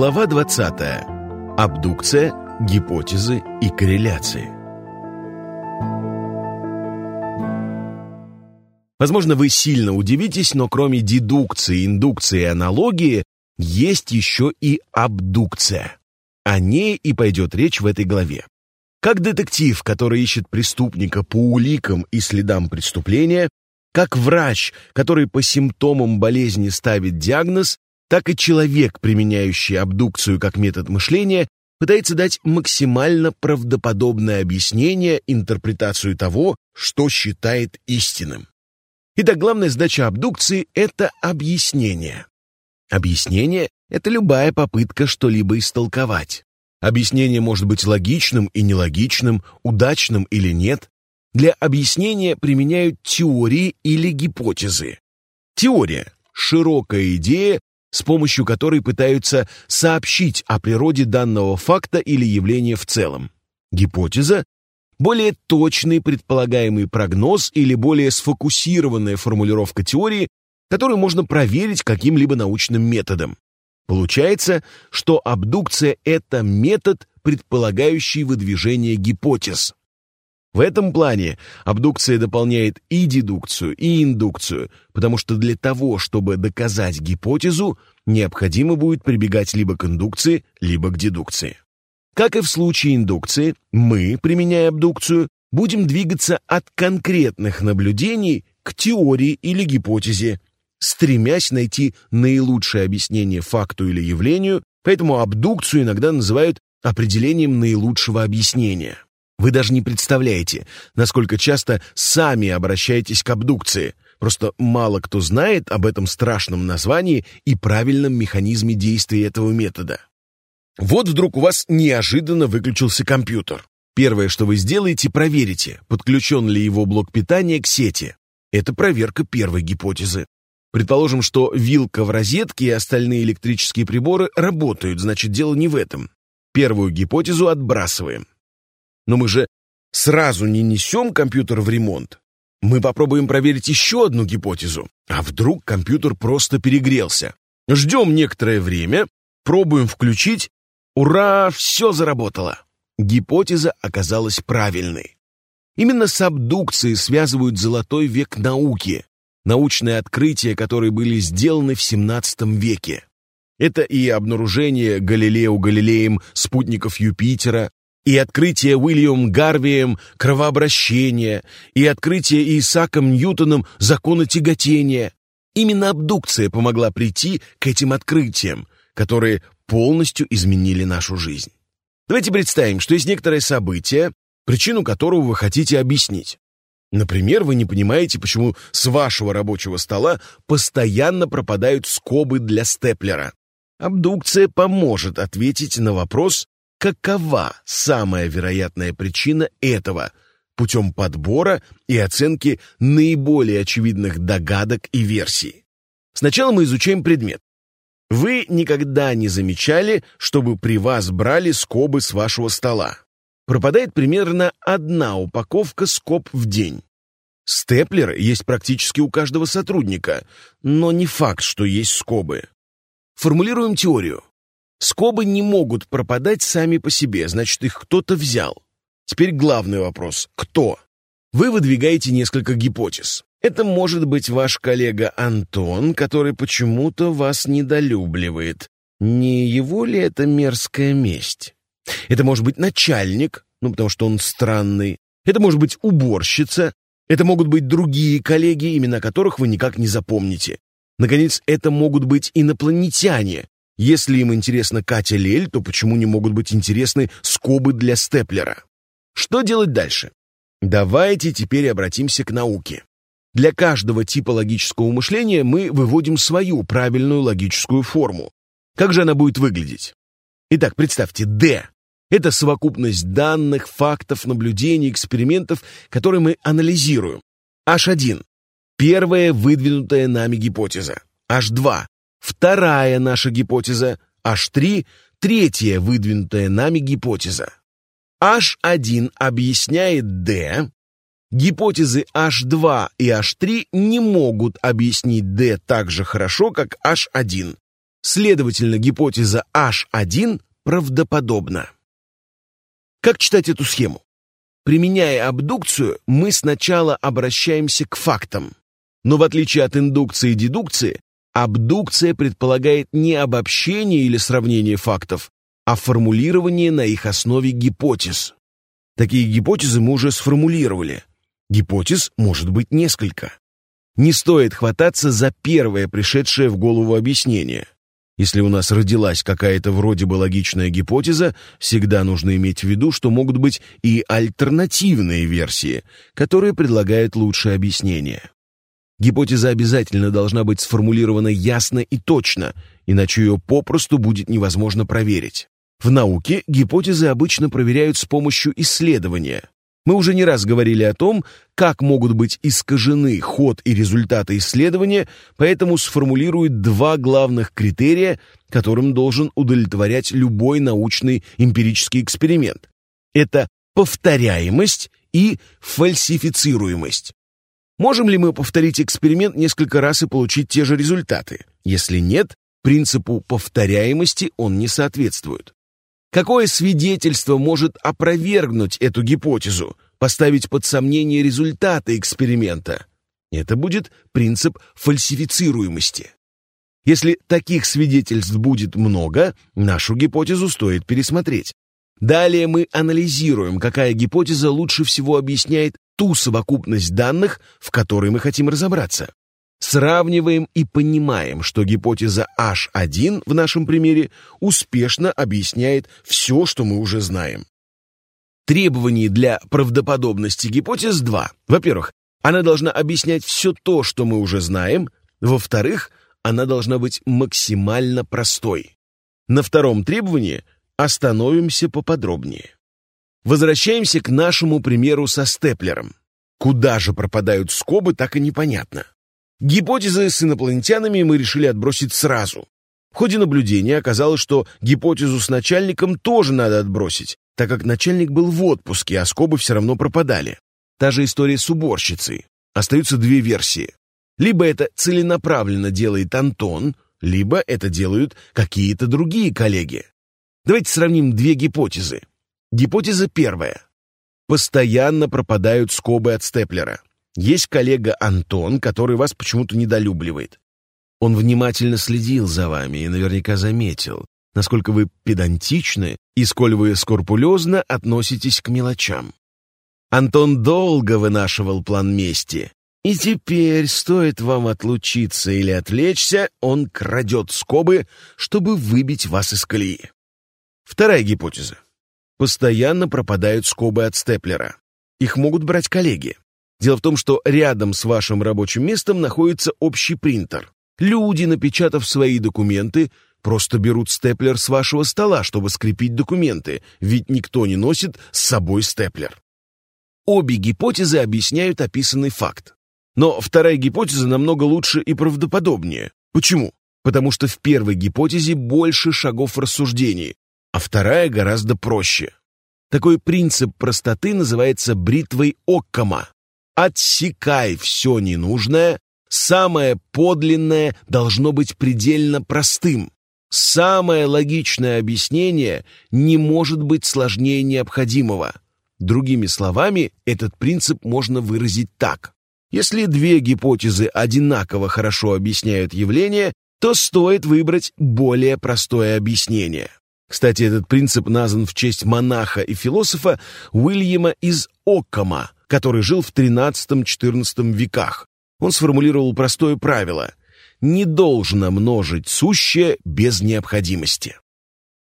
Глава 20. Абдукция, гипотезы и корреляции. Возможно, вы сильно удивитесь, но кроме дедукции, индукции и аналогии, есть еще и абдукция. О ней и пойдет речь в этой главе. Как детектив, который ищет преступника по уликам и следам преступления, как врач, который по симптомам болезни ставит диагноз, так и человек, применяющий абдукцию как метод мышления, пытается дать максимально правдоподобное объяснение, интерпретацию того, что считает истинным. Итак, главная задача абдукции — это объяснение. Объяснение — это любая попытка что-либо истолковать. Объяснение может быть логичным и нелогичным, удачным или нет. Для объяснения применяют теории или гипотезы. Теория – широкая идея, с помощью которой пытаются сообщить о природе данного факта или явления в целом. Гипотеза – более точный предполагаемый прогноз или более сфокусированная формулировка теории, которую можно проверить каким-либо научным методом. Получается, что абдукция – это метод, предполагающий выдвижение гипотез. В этом плане абдукция дополняет и дедукцию, и индукцию, потому что для того, чтобы доказать гипотезу, необходимо будет прибегать либо к индукции, либо к дедукции. Как и в случае индукции, мы, применяя абдукцию, будем двигаться от конкретных наблюдений к теории или гипотезе, стремясь найти наилучшее объяснение факту или явлению, поэтому абдукцию иногда называют определением наилучшего объяснения. Вы даже не представляете, насколько часто сами обращаетесь к абдукции. Просто мало кто знает об этом страшном названии и правильном механизме действия этого метода. Вот вдруг у вас неожиданно выключился компьютер. Первое, что вы сделаете, проверите, подключен ли его блок питания к сети. Это проверка первой гипотезы. Предположим, что вилка в розетке и остальные электрические приборы работают, значит, дело не в этом. Первую гипотезу отбрасываем. Но мы же сразу не несем компьютер в ремонт. Мы попробуем проверить еще одну гипотезу. А вдруг компьютер просто перегрелся? Ждем некоторое время, пробуем включить. Ура, все заработало. Гипотеза оказалась правильной. Именно с абдукцией связывают золотой век науки, научные открытия, которые были сделаны в XVII веке. Это и обнаружение Галилео Галилеем спутников Юпитера, и открытие Уильямом Гарвием кровообращения, и открытие Исааком Ньютоном закона тяготения. Именно абдукция помогла прийти к этим открытиям, которые полностью изменили нашу жизнь. Давайте представим, что есть некоторое событие, причину которого вы хотите объяснить. Например, вы не понимаете, почему с вашего рабочего стола постоянно пропадают скобы для степлера. Абдукция поможет ответить на вопрос, какова самая вероятная причина этого путем подбора и оценки наиболее очевидных догадок и версий. Сначала мы изучаем предмет. Вы никогда не замечали, чтобы при вас брали скобы с вашего стола пропадает примерно одна упаковка скоб в день. Степлер есть практически у каждого сотрудника, но не факт, что есть скобы. Формулируем теорию. Скобы не могут пропадать сами по себе, значит, их кто-то взял. Теперь главный вопрос – кто? Вы выдвигаете несколько гипотез. Это может быть ваш коллега Антон, который почему-то вас недолюбливает. Не его ли это мерзкая месть? Это может быть начальник, ну, потому что он странный. Это может быть уборщица. Это могут быть другие коллеги, имена которых вы никак не запомните. Наконец, это могут быть инопланетяне. Если им интересна Катя Лель, то почему не могут быть интересны скобы для степлера? Что делать дальше? Давайте теперь обратимся к науке. Для каждого типа логического мышления мы выводим свою правильную логическую форму. Как же она будет выглядеть? Итак, представьте, D это совокупность данных, фактов, наблюдений, экспериментов, которые мы анализируем. H1 – первая выдвинутая нами гипотеза. H2 – вторая наша гипотеза. H3 – третья выдвинутая нами гипотеза. H1 объясняет D. Гипотезы H2 и H3 не могут объяснить D так же хорошо, как H1. Следовательно, гипотеза H1 правдоподобна. Как читать эту схему? Применяя абдукцию, мы сначала обращаемся к фактам. Но в отличие от индукции и дедукции, абдукция предполагает не обобщение или сравнение фактов, а формулирование на их основе гипотез. Такие гипотезы мы уже сформулировали. Гипотез может быть несколько. Не стоит хвататься за первое пришедшее в голову объяснение. Если у нас родилась какая-то вроде бы логичная гипотеза, всегда нужно иметь в виду, что могут быть и альтернативные версии, которые предлагают лучшее объяснение. Гипотеза обязательно должна быть сформулирована ясно и точно, иначе ее попросту будет невозможно проверить. В науке гипотезы обычно проверяют с помощью исследования. Мы уже не раз говорили о том, как могут быть искажены ход и результаты исследования, поэтому сформулируют два главных критерия, которым должен удовлетворять любой научный эмпирический эксперимент. Это повторяемость и фальсифицируемость. Можем ли мы повторить эксперимент несколько раз и получить те же результаты? Если нет, принципу повторяемости он не соответствует. Какое свидетельство может опровергнуть эту гипотезу, поставить под сомнение результаты эксперимента? Это будет принцип фальсифицируемости. Если таких свидетельств будет много, нашу гипотезу стоит пересмотреть. Далее мы анализируем, какая гипотеза лучше всего объясняет ту совокупность данных, в которой мы хотим разобраться. Сравниваем и понимаем, что гипотеза H1 в нашем примере успешно объясняет все, что мы уже знаем. Требований для правдоподобности гипотез два. Во-первых, она должна объяснять все то, что мы уже знаем. Во-вторых, она должна быть максимально простой. На втором требовании остановимся поподробнее. Возвращаемся к нашему примеру со степлером. Куда же пропадают скобы, так и непонятно. Гипотезы с инопланетянами мы решили отбросить сразу. В ходе наблюдения оказалось, что гипотезу с начальником тоже надо отбросить, так как начальник был в отпуске, а скобы все равно пропадали. Та же история с уборщицей. Остаются две версии. Либо это целенаправленно делает Антон, либо это делают какие-то другие коллеги. Давайте сравним две гипотезы. Гипотеза первая. Постоянно пропадают скобы от степлера. Есть коллега Антон, который вас почему-то недолюбливает. Он внимательно следил за вами и наверняка заметил, насколько вы педантичны и сколь вы скрупулезно относитесь к мелочам. Антон долго вынашивал план мести, и теперь, стоит вам отлучиться или отвлечься, он крадет скобы, чтобы выбить вас из колеи. Вторая гипотеза. Постоянно пропадают скобы от степлера. Их могут брать коллеги. Дело в том, что рядом с вашим рабочим местом находится общий принтер. Люди, напечатав свои документы, просто берут степлер с вашего стола, чтобы скрепить документы, ведь никто не носит с собой степлер. Обе гипотезы объясняют описанный факт. Но вторая гипотеза намного лучше и правдоподобнее. Почему? Потому что в первой гипотезе больше шагов рассуждений, а вторая гораздо проще. Такой принцип простоты называется бритвой Оккама. Отсекай все ненужное, самое подлинное должно быть предельно простым. Самое логичное объяснение не может быть сложнее необходимого. Другими словами, этот принцип можно выразить так. Если две гипотезы одинаково хорошо объясняют явление, то стоит выбрать более простое объяснение. Кстати, этот принцип назван в честь монаха и философа Уильяма из Оккама, который жил в XIII-XIV веках. Он сформулировал простое правило – не должно множить сущее без необходимости.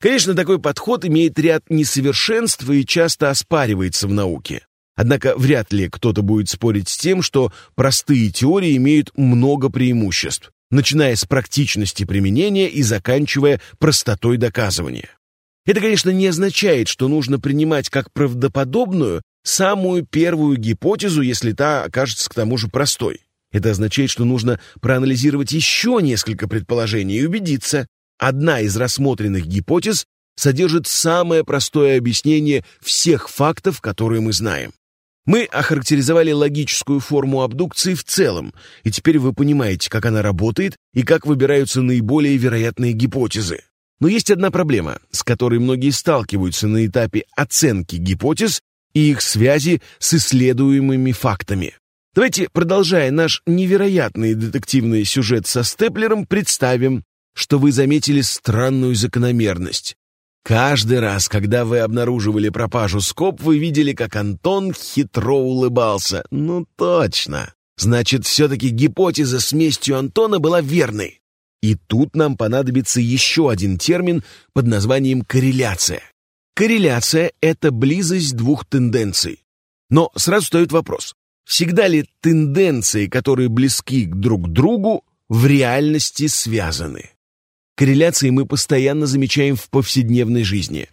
Конечно, такой подход имеет ряд несовершенств и часто оспаривается в науке. Однако вряд ли кто-то будет спорить с тем, что простые теории имеют много преимуществ, начиная с практичности применения и заканчивая простотой доказывания. Это, конечно, не означает, что нужно принимать как правдоподобную самую первую гипотезу, если та окажется к тому же простой. Это означает, что нужно проанализировать еще несколько предположений и убедиться, одна из рассмотренных гипотез содержит самое простое объяснение всех фактов, которые мы знаем. Мы охарактеризовали логическую форму абдукции в целом, и теперь вы понимаете, как она работает и как выбираются наиболее вероятные гипотезы. Но есть одна проблема, с которой многие сталкиваются на этапе оценки гипотез и их связи с исследуемыми фактами. Давайте, продолжая наш невероятный детективный сюжет со степлером, представим, что вы заметили странную закономерность. Каждый раз, когда вы обнаруживали пропажу скоб, вы видели, как Антон хитро улыбался. Ну точно. Значит, все-таки гипотеза с местью Антона была верной. И тут нам понадобится еще один термин под названием корреляция. Корреляция — это близость двух тенденций. Но сразу встает вопрос, всегда ли тенденции, которые близки друг к другу, в реальности связаны? Корреляции мы постоянно замечаем в повседневной жизни.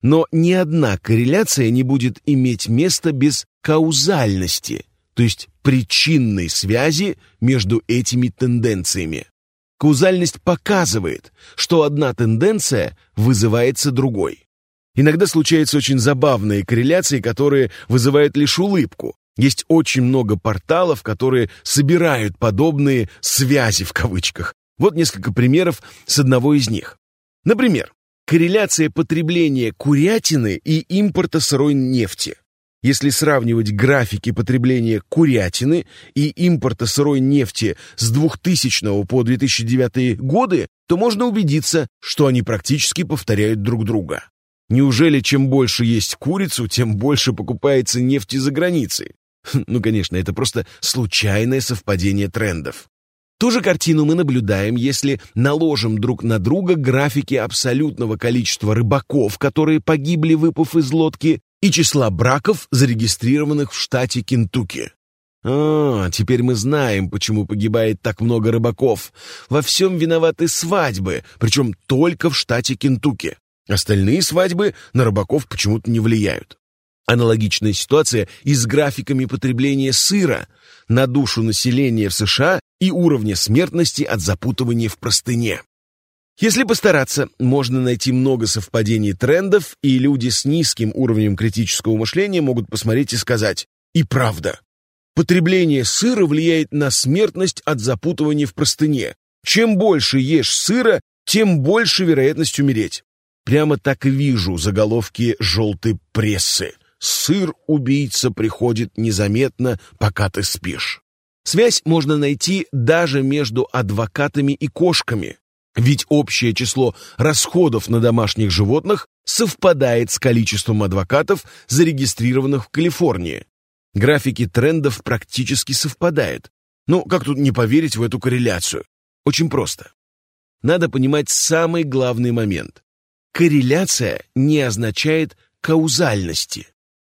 Но ни одна корреляция не будет иметь места без каузальности, то есть причинной связи между этими тенденциями. Каузальность показывает, что одна тенденция вызывается другой. Иногда случаются очень забавные корреляции, которые вызывают лишь улыбку. Есть очень много порталов, которые собирают подобные «связи» в кавычках, вот несколько примеров с одного из них. Например, корреляция потребления курятины и импорта сырой нефти. Если сравнивать графики потребления курятины и импорта сырой нефти с 2000 по 2009 годы, то можно убедиться, что они практически повторяют друг друга. Неужели чем больше есть курицу, тем больше покупается нефти за границей? Ну, конечно, это просто случайное совпадение трендов. Ту же картину мы наблюдаем, если наложим друг на друга графики абсолютного количества рыбаков, которые погибли, выпав из лодки, и числа браков, зарегистрированных в штате Кентукки. А, теперь мы знаем, почему погибает так много рыбаков. Во всем виноваты свадьбы, причем только в штате Кентукки. Остальные свадьбы на рыбаков почему-то не влияют. Аналогичная ситуация и с графиками потребления сыра на душу населения в США и уровня смертности от запутывания в простыне. Если постараться, можно найти много совпадений трендов, и люди с низким уровнем критического мышления могут посмотреть и сказать «И правда». Потребление сыра влияет на смертность от запутывания в простыне. Чем больше ешь сыра, тем больше вероятность умереть. Прямо так и вижу заголовки желтой прессы сыр-убийца приходит незаметно, пока ты спишь. Связь можно найти даже между адвокатами и кошками, ведь общее число расходов на домашних животных совпадает с количеством адвокатов, зарегистрированных в Калифорнии. Графики трендов практически совпадают. Ну, как тут не поверить в эту корреляцию? Очень просто. Надо понимать самый главный момент. Корреляция не означает каузальности.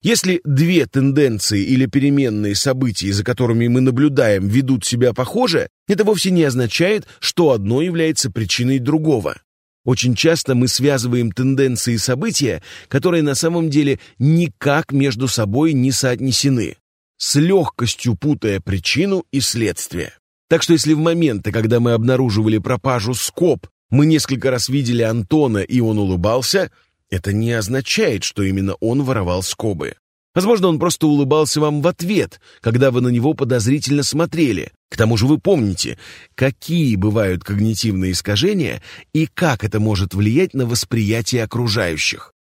Если две тенденции или переменные события, за которыми мы наблюдаем, ведут себя похоже, это вовсе не означает, что одно является причиной другого. Очень часто мы связываем тенденции и события, которые на самом деле никак между собой не соотнесены, с легкостью путая причину и следствие. Так что если в моменты, когда мы обнаруживали пропажу скоб, мы несколько раз видели Антона и он улыбался – это не означает, что именно он воровал скобы. Возможно, он просто улыбался вам в ответ, когда вы на него подозрительно смотрели. К тому же вы помните, какие бывают когнитивные искажения и как это может влиять на восприятие окружающих.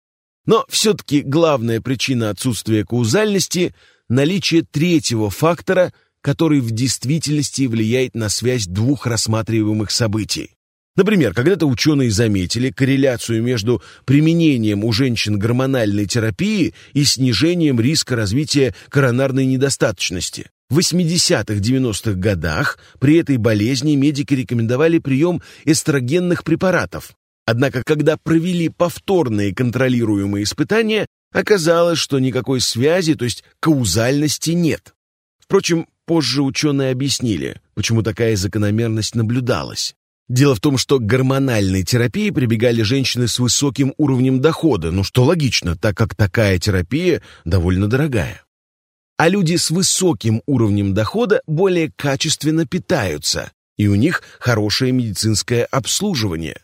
Но все-таки главная причина отсутствия каузальности – наличие третьего фактора, который в действительности влияет на связь двух рассматриваемых событий. Например, когда-то ученые заметили корреляцию между применением у женщин гормональной терапии и снижением риска развития коронарной недостаточности. В 80-х-90-х годах при этой болезни медики рекомендовали прием эстрогенных препаратов. Однако, когда провели повторные контролируемые испытания, оказалось, что никакой связи, то есть каузальности нет. Впрочем, позже ученые объяснили, почему такая закономерность наблюдалась. Дело в том, что к гормональной терапии прибегали женщины с высоким уровнем дохода, ну что логично, так как такая терапия довольно дорогая. А люди с высоким уровнем дохода более качественно питаются, и у них хорошее медицинское обслуживание.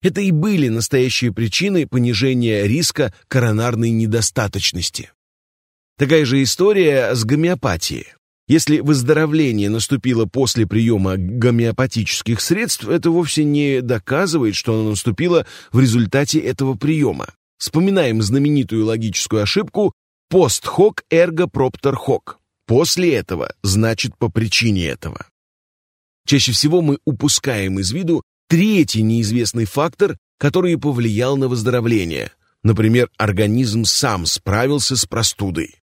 Это и были настоящие причины понижения риска коронарной недостаточности. Такая же история с гомеопатией. Если выздоровление наступило после приема гомеопатических средств, это вовсе не доказывает, что оно наступило в результате этого приема. Вспоминаем знаменитую логическую ошибку «пост хок эрго проптер хок». После этого значит по причине этого. Чаще всего мы упускаем из виду третий неизвестный фактор, который повлиял на выздоровление. Например, организм сам справился с простудой.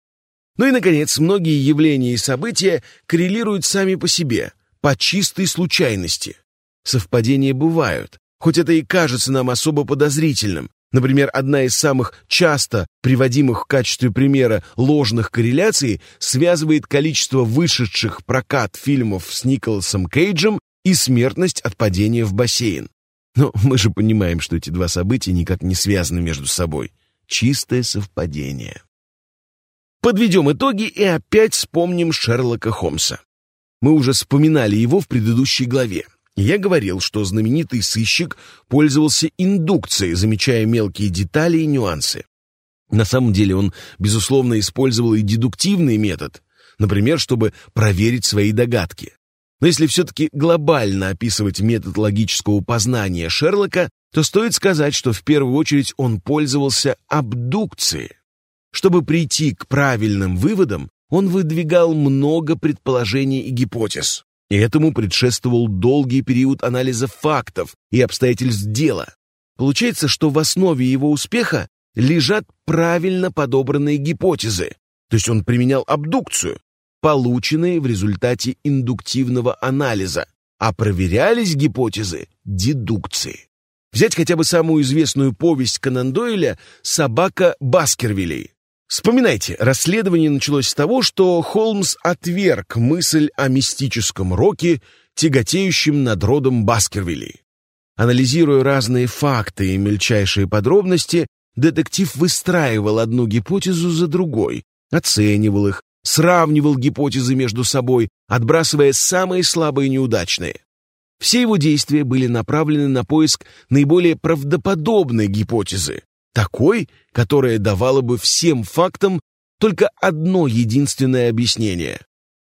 Ну и, наконец, многие явления и события коррелируют сами по себе, по чистой случайности. Совпадения бывают, хоть это и кажется нам особо подозрительным. Например, одна из самых часто приводимых в качестве примера ложных корреляций связывает количество вышедших прокат фильмов с Николасом Кейджем и смертность от падения в бассейн. Но мы же понимаем, что эти два события никак не связаны между собой. Чистое совпадение. Подведем итоги и опять вспомним Шерлока Холмса. Мы уже вспоминали его в предыдущей главе. Я говорил, что знаменитый сыщик пользовался индукцией, замечая мелкие детали и нюансы. На самом деле он, безусловно, использовал и дедуктивный метод, например, чтобы проверить свои догадки. Но если все-таки глобально описывать метод логического познания Шерлока, то стоит сказать, что в первую очередь он пользовался абдукцией. Чтобы прийти к правильным выводам, он выдвигал много предположений и гипотез. И этому предшествовал долгий период анализа фактов и обстоятельств дела. Получается, что в основе его успеха лежат правильно подобранные гипотезы, то есть он применял абдукцию, полученные в результате индуктивного анализа, а проверялись гипотезы дедукции. Взять хотя бы самую известную повесть Конан Дойля «Собака Баскервилей». Вспоминайте, расследование началось с того, что Холмс отверг мысль о мистическом роке, тяготеющем над родом Баскервилей. Анализируя разные факты и мельчайшие подробности, детектив выстраивал одну гипотезу за другой, оценивал их, сравнивал гипотезы между собой, отбрасывая самые слабые и неудачные. Все его действия были направлены на поиск наиболее правдоподобной гипотезы, такой, которая давала бы всем фактам только одно единственное объяснение.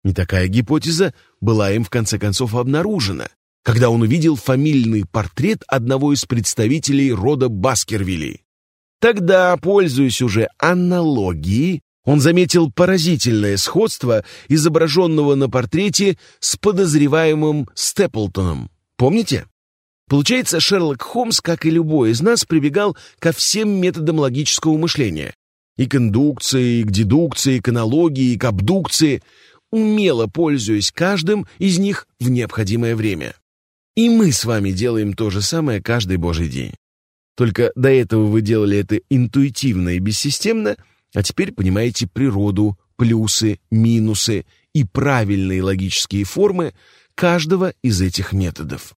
И такая гипотеза была им в конце концов обнаружена, когда он увидел фамильный портрет одного из представителей рода Баскервилей. Тогда, пользуясь уже аналогией, он заметил поразительное сходство изображенного на портрете с подозреваемым Степлтоном. Помните? Получается, Шерлок Холмс, как и любой из нас, прибегал ко всем методам логического мышления. И к индукции, и к дедукции, и к аналогии, и к абдукции, умело пользуясь каждым из них в необходимое время. И мы с вами делаем то же самое каждый божий день. Только до этого вы делали это интуитивно и бессистемно, а теперь понимаете природу, плюсы, минусы и правильные логические формы каждого из этих методов.